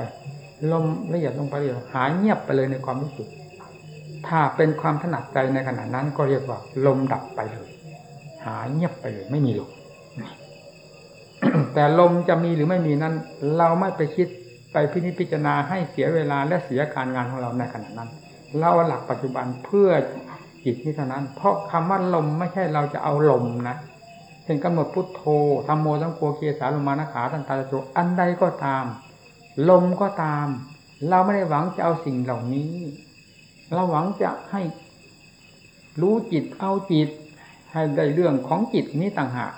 ลมละเอียดลงไปเดียวหายเงียบไปเลยในความรู้สึก ถ้าเป็นความถนัดใจในขณะนั้นก็เรียกว่า ลมดับไปเลย หายเงียบไปเลย ไม่มีลมแต่ลมจะมีหรือไม่มีนั้น เราไม่ไปคิดไปพินิจพิจารณาให้เสียเวลาและเสียการงานของเราในขณะนั้น เราหลักปัจจุบันเพื่อจิตนี้เท่านั้น เพราะคำว่าลมไม่ใช่เราจะเอาลมนะ เป็นกำหนดพุทโธธรรมโมสังโฆเกียสาลมานาขาตันตาโจอันใดก็ตาม ลมก็ตาม เราไม่ได้หวังจะเอาสิ่งเหล่านี้ เราหวังจะให้รู้จิตเอาจิต ให้ได้เรื่องของจิตนี้ต่างหาก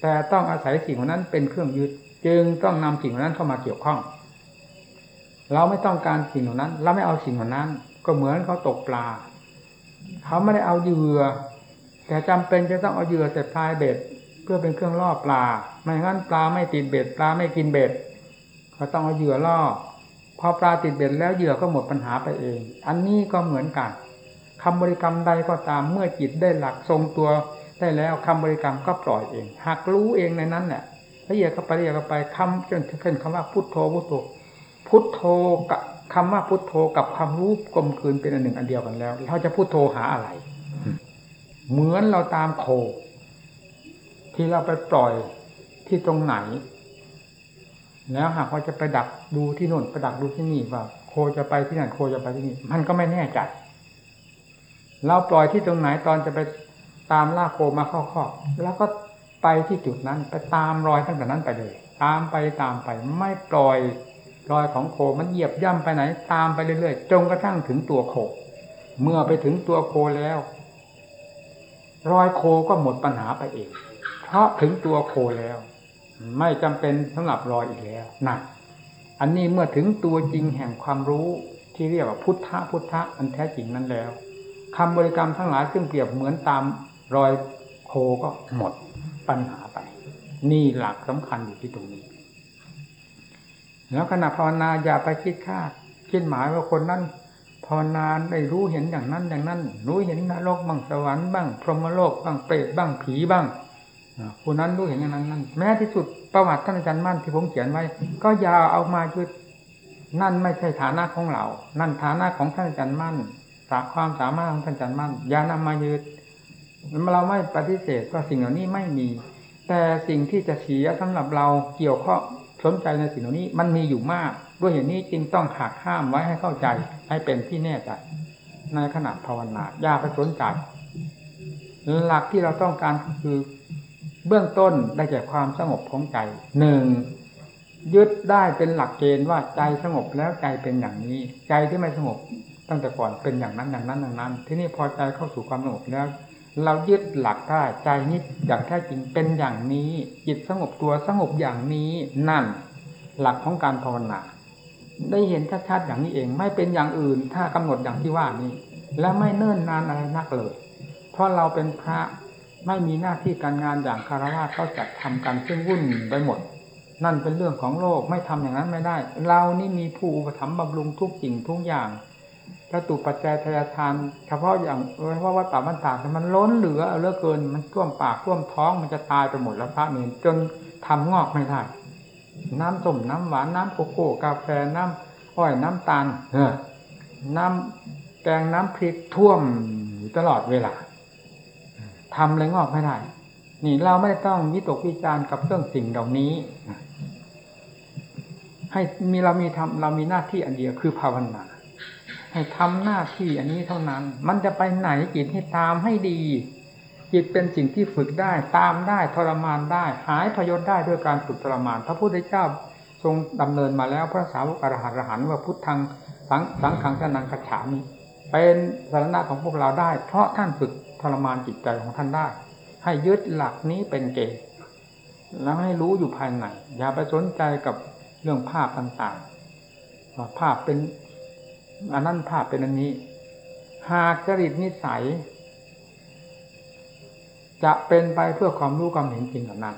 แต่ต้องอาศัยสิ่งนั้นเป็นเครื่องยึดจึงต้องนำสิ่งนั้นเข้ามาเกี่ยวข้อง เราไม่ต้องการสิ่งเหล่านั้น เราไม่เอาสิ่งเหล่านั้น ก็เหมือนเขาตกปลา เขาไม่ได้เอาเหยื่อ แต่จำเป็นจะต้องเอาเหยื่อเสร็จปลายเบ็ด เพื่อเป็นเครื่องล่อปลา ไม่งั้นปลาไม่ติดเบ็ดปลาไม่กินเบ็ดเขาต้องเอาเหยื่อล่อ พอปลาติดเบ็ดแล้วเหยื่อก็หมดปัญหาไปเอง อันนี้ก็เหมือนกันคำบริกรรมใดก็ตามเมื่อจิตได้หลักทรงตัวได้แล้วคำบริกรรมก็ปล่อยเองหากรู้เองในนั้นแหละละเอียดเข้าไปละเอียดเข้าไปคำจนเช่นคำว่าพุทโธพุทโธพุทโธกับคำว่าพุทโธกับความรู้กลมกลืนเป็นอันหนึ่งอันเดียวกันแล้วเราจะพุทโธหาอะไร เหมือนเราตามโค ที่เราไปปล่อยที่ตรงไหน แล้วหากว่าจะไปดักดูที่โน่นไปดักดูที่นี่ว่า โคจะไปที่นั่นโคจะไปที่นี่ มันก็ไม่แน่ใจเราปล่อยที่ตรงไหนตอนจะไปตามล่าโคมาเข้าคอแล้วก็ไปที่จุดนั้นไปตามรอยตั้งแต่นั้นไปเลย ตามไปตามไปไม่ปล่อยรอยของโคมันเหยียบย่ำไปไหน ตามไปเรื่อยๆจนกระทั่งถึงตัวโค เมื่อไปถึงตัวโคแล้ว รอยโคก็หมดปัญหาไปเอง เพราะถึงตัวโคแล้ว ไม่จำเป็นสำหรับรอยอีกแล้วนั่นอันนี้เมื่อถึงตัวจริงแห่งความรู้ที่เรียกว่าพุทธะพุทธะอันแท้จริงนั้นแล้วคำบริกรรมทั้งหลายซึ่งเปรียบเหมือนตามรอยโคก็หมดปัญหาไป นี่หลักสำคัญอยู่ที่ตรงนี้ แล้วขณะภาวนาอย่าไปคิดคาดคิดหมายว่าคนนั้น ภาวนานได้รู้เห็นอย่างนั้นอย่างนั้น รู้เห็นนรกบ้างสวรรค์บ้างพรหมโลกบ้างเปรตบ้างผีบ้างผู้นั้นรู้เห็นอย่างนั้นนั้น แม้ที่สุดประวัติท่านอาจารย์มั่นที่ผมเขียนไว้ ก็อย่าเอามายึดนั่นไม่ใช่ฐานะของเรา นั่นฐานะของท่านอาจารย์มั่นสาความสามารถของท่านอาจารย์มั่นอย่านำมายึดเราไม่ปฏิเสธว่าสิ่งเหล่านี้ไม่มี แต่สิ่งที่จะเสียสำหรับเราเกี่ยวข้องสนใจในสิ่งเหล่านี้มันมีอยู่มาก ด้วยเหตุนี้จึงต้องหักห้ามไว้ให้เข้าใจให้เป็นที่แน่ใจในขณะภาวนาอย่าไปสนใจหลักที่เราต้องการคือ เบื้องต้นได้แก่ความสงบของใจหนึ่งยึดได้เป็นหลักเกณฑ์ว่าใจสงบแล้วใจเป็นอย่างนี้ ใจที่ไม่สงบตั้งแต่ก่อนเป็นอย่างนั้นอย่างนั้นอย่างนั้น ที่นี่พอใจเข้าสู่ความสงบแล้ว เรายึดหลักได้ใจนี้อย่างแท้จริงเป็นอย่างนี้ จิตสงบตัวสงบอย่างนี้นั่น หลักของการภาวนา ได้เห็นชัดๆอย่างนี้เอง ไม่เป็นอย่างอื่น ถ้ากำหนดอย่างที่ว่านี้ และไม่เนิ่นนานอะไรนักเลย เพราะเราเป็นพระไม่มีหน้าที่การงานอย่างคารวะเขาจัดทำกันซึ่งวุ่นไปหมด นั่นเป็นเรื่องของโลกไม่ทำอย่างนั้นไม่ได้ เรานี่มีผู้อุปถัมภ์บำรุงทุกสิ่งทุกอย่างประตูปัจจัยทายทาน เฉพาะอย่างเพาะว่าป่ามันตากมันล้นเหลือเลือเกิน มันท่วมปากท่วมท้องมันจะตายไปหมดแล้วพระนี่จนทำงอกไม่ได้ น้ำส้มน้ำหวานน้ำโกโก้กาแฟน้ำอ้อยน้ำตาลเออน้ำแกงน้ำพริกท่วมตลอดเวลาทำเลยงอกไม่ได้ นี่เราไม่ต้องวิตกวิจารณ์กับเรื่องสิ่งเหล่านี้ ให้มีเรามีทำเรามีหน้าที่อันเดียวคือภาวนา ให้ทำหน้าที่อันนี้เท่านั้น มันจะไปไหนจิตให้ตามให้ดี จิตเป็นสิ่งที่ฝึกได้ตามได้ทรมานได้ หายพยศได้ด้วยการฝึกทรมาน พระพุทธเจ้าทรงดำเนินมาแล้วพระสาวกอรหันต์อรหันต์ว่าพุทธังสังสังขังสนังกระฉามิเป็นสาระของพวกเราได้ เพราะท่านฝึกทรมานจิตใจของท่านได้ ให้ยึดหลักนี้เป็นเกณฑ์แล้วให้รู้อยู่ภายในอย่าไปสนใจกับเรื่องภาพต่างๆว่าภาพเป็นอันนั้นภาพเป็นอันนี้ หากจริตนิสัย จะเป็นไปเพื่อความรู้ความเห็นจริงเหล่านั้น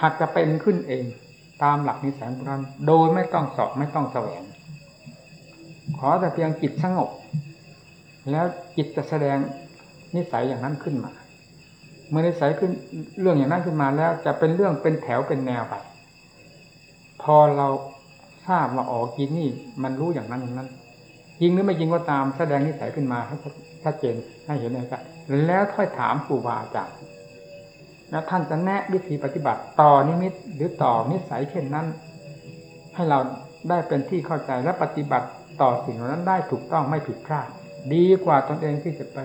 หากจะเป็นขึ้นเองตามหลักนิสัยของท่านโดยไม่ต้องสอบไม่ต้องแสวง ขอแต่เพียงจิตสงบ แล้วจิตจะแสดงนิสัยอย่างนั้นขึ้นมา เมื่อนิสัยขึ้นเรื่องอย่างนั้นขึ้นมาแล้วจะเป็นเรื่องเป็นแถวเป็นแนวไป พอเราทราบว่าออกินนี่ มันรู้อย่างนั้นอย่างนั้นจริงหรือไม่จริงก็ตามแสดงนิสัยขึ้นมาให้ชัดเจนให้เห็นเลยครับ แล้วค่อยถามครูบาอาจารย์แล้วท่านจะแนะวิธีปฏิบัติต่อนิมิตหรือต่อนิสัยเช่นนั้น ให้เราได้เป็นที่เข้าใจและปฏิบัติต่อสิ่งเหล่านั้นได้ถูกต้องไม่ผิดพลาดดีกว่าตนเองที่จะไป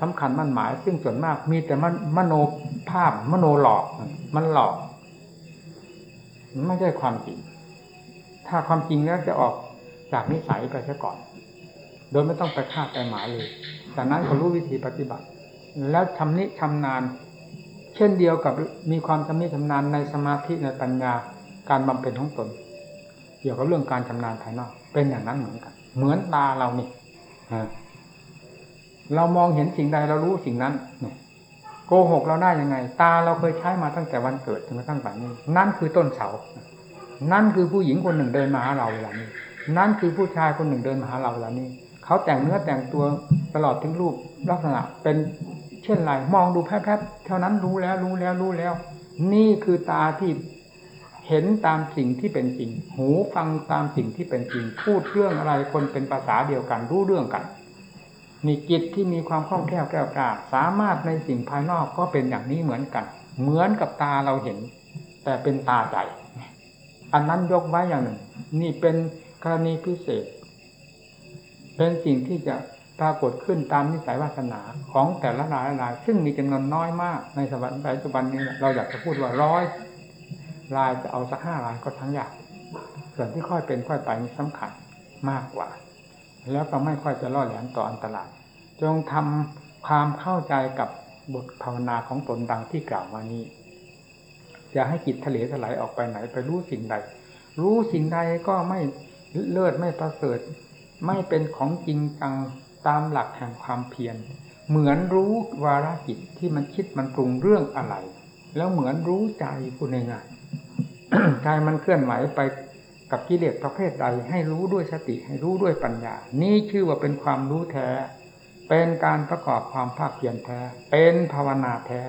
สำคัญมั่นหมาย ซึ่งส่วนมากมีแต่มมโนภาพมโนหลอกมันหลอกมันไม่ใช่ความจริง ถ้าความจริงแล้วจะออกจากนิสัยไปซะก่อน โดยไม่ต้องไปคาดไปหมายเลย จากนั้นก็รู้วิธีปฏิบัติ แล้วชำนิชำนาญ เช่นเดียวกับมีความชำนิชำนาญในสมาธิในปัญญาการบำเพ็ญของตน เกี่ยวกับเรื่องการชำนาญภายนอก เป็นอย่างนั้นเหมือนกัน เหมือนตาเรานี่เรามองเห็นสิ่งใดเรารู้สิ่งนั้นโกหกเราได้ยังไง ตาเราเคยใช้มาตั้งแต่วันเกิดจนกระทั่งปัจจุบันนั่นคือต้นเสา นั่นคือผู้หญิงคนหนึ่งเดินมาหาเราเวลานี้ นั่นคือผู้ชายคนหนึ่งเดินมาหาเราเวลานี้ เขาแต่งเนื้อแต่งตัวตลอดถึงรูปลักษณะเป็นเช่นไรมองดูแพบๆเท่านั้นรู้แล้วรู้แล้วรู้แล้ว นี่คือตาที่เห็นตามสิ่งที่เป็นจริง หูฟังตามสิ่งที่เป็นจริง พูดเรื่องอะไรคนเป็นภาษาเดียวกันรู้เรื่องกันนี่จิตที่มีความคล่องแคล่วแก้วกล้าสามารถในสิ่งภายนอกก็เป็นอย่างนี้เหมือนกัน เหมือนกับตาเราเห็น แต่เป็นตาใจ อันนั้นยกไว้อย่างหนึ่ง นี่เป็นกรณีพิเศษ เป็นสิ่งที่จะปรากฏขึ้นตามนิสัยวาสนาของแต่ละรายราย ซึ่งมีจำนวนน้อยมาก ในสวรรค์ปัจจุบันนี้ เราอยากจะพูดว่าร้อยรายจะเอาสักห้ารายก็ทั้งยากส่วนที่ค่อยเป็นค่อยไปนี่สำคัญมากกว่า แล้วก็ไม่ค่อยจะล่อแหลมต่ออันตรายจงทำความเข้าใจกับบทภาวนาของตนดังที่กล่าวมานี้อย่าให้จิตทะเลถลายออกไปไหนไปรู้สิ่งใด รู้สิ่งใดก็ไม่เลิศไม่ประเสริฐ ไม่เป็นของจริงจังตามหลักแห่งความเพียร เหมือนรู้วาระจิตที่มันคิดมันปรุงเรื่องอะไร แล้วเหมือนรู้ใจคุณง่ายใจมันเคลื่อนไหวไปกับกิเลสประเภทใด ให้รู้ด้วยสติให้รู้ด้วยปัญญา นี่ชื่อว่าเป็นความรู้แท้ เป็นการประกอบความภาคเพียรแท้ เป็นภาวนาแท้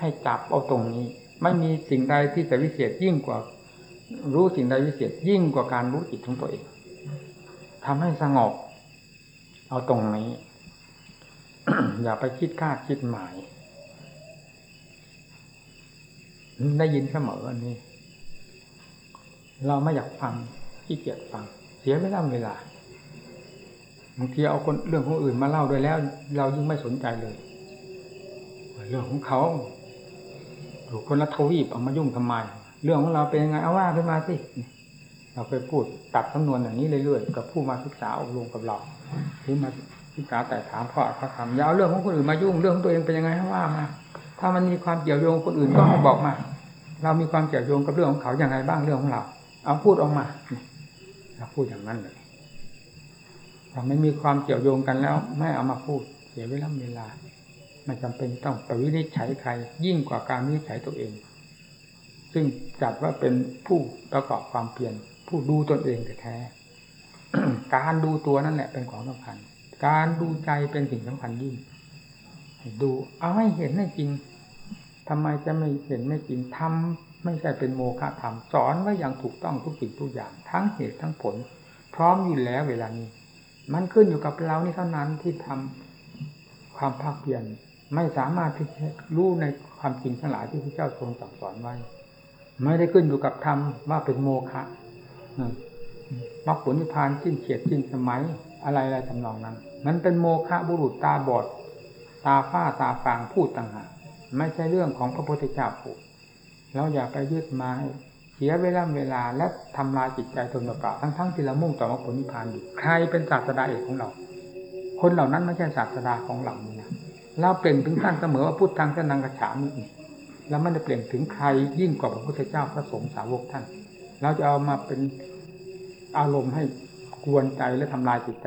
ให้จับเอาตรงนี้ ไม่มีสิ่งใดที่จะวิเศษยิ่งกว่า รู้สิ่งใดวิเศษยิ่งกว่าการรู้จิตของตัวเอง ทำให้สงบ เอาตรงนี้ อย่าไปคิดคาดคิดหมาย ได้ยินเสมออันนี้ เราไม่อยากฟังขี้เกียจฟัง เสียเวลาเวลาบางทีเอาคนเรื่องของอื่นมาเล่าด้วยแล้ว เรายิ่งไม่สนใจเลย เรื่องของเขาถูกคนละทวีปเอามายุ่งทำไม เรื่องของเราเป็นยังไงเอาว่าขึ้นมาสิ เราเคยพูดตัดจำนวนอย่างนี้เรื่อยๆกับผู้มาศึกษาอบรมกับเราที่มาศึกษาแต่ถามพ่อพระคำอย่าเอาเรื่องของคนอื่นมายุ่งเรื่องของตัวเองเป็นยังไงให้ว่ามาถ้ามันมีความเกี่ยวโยงคนอื่นก็ให้บอกมา เรามีความเกี่ยวโยงกับเรื่องของเขาอย่างไรบ้างเรื่องของเรา เอาพูดออกมาเราพูดอย่างนั้นเลยเราไม่มีความเกี่ยวโยงกันแล้ว ไม่เอามาพูด เสียเวลาเวลาไม่จำเป็นต้องไปวินิจฉัยใคร ยิ่งกว่าการวินิจฉัยตัวเอง ซึ่งจัดว่าเป็นผู้ประกอบความเพียร ผู้ดูตนเองแท้การดูตัวนั่นแหละเป็นของสำคัญ การดูใจเป็นสิ่งสำคัญยิ่ง ดูเอาให้เห็นให้จริงทำไมจะไม่เห็นไม่จริงทำไม่ใช่เป็นโมฆะธรรมสอนไว้อย่างถูกต้องทุกสิ่งทุกอย่าง ทั้งเหตุทั้งผล พร้อมอยู่แล้วเวลานี้ มันขึ้นอยู่กับเรานี่เท่านั้นที่ทำความภาคเพียรไม่สามารถที่จะรู้ในความจริงทั้งหลายที่พระเจ้าทรงสั่งสอนไว้ ไม่ได้ขึ้นอยู่กับธรรมว่าเป็นโมฆะ มรรคผลนิพพานสิ้นเฉียดสิ้นสมัย อะไรอะไรทำนองนั้น มันเป็นโมฆะบุรุษตาบอด ตาฝ้าตาฟางพูดต่างหากไม่ใช่เรื่องของพระพุทธเจ้าพูดเราอย่าไปยึดมาเสียเวลาเวลาและทำลายจิตใจตนเปล่าทั้งๆทที่เรามุ่งต่อมรรคผลนิพพานอยู่ใครเป็นศาสดาเอกของเรา คนเหล่านั้นไม่ใช่ศาสดาของเรานะเราเปล่งถึงท่านเสมอว่าพุทธังสนังกระฉามนี่เราไม่ได้เปล่งถึงใครยิ่งกว่าพระพุทธเจ้าพระสงฆ์สาวกท่าน เราจะเอามาเป็นอารมณ์ให้กวนใจและทำลายจิตใจ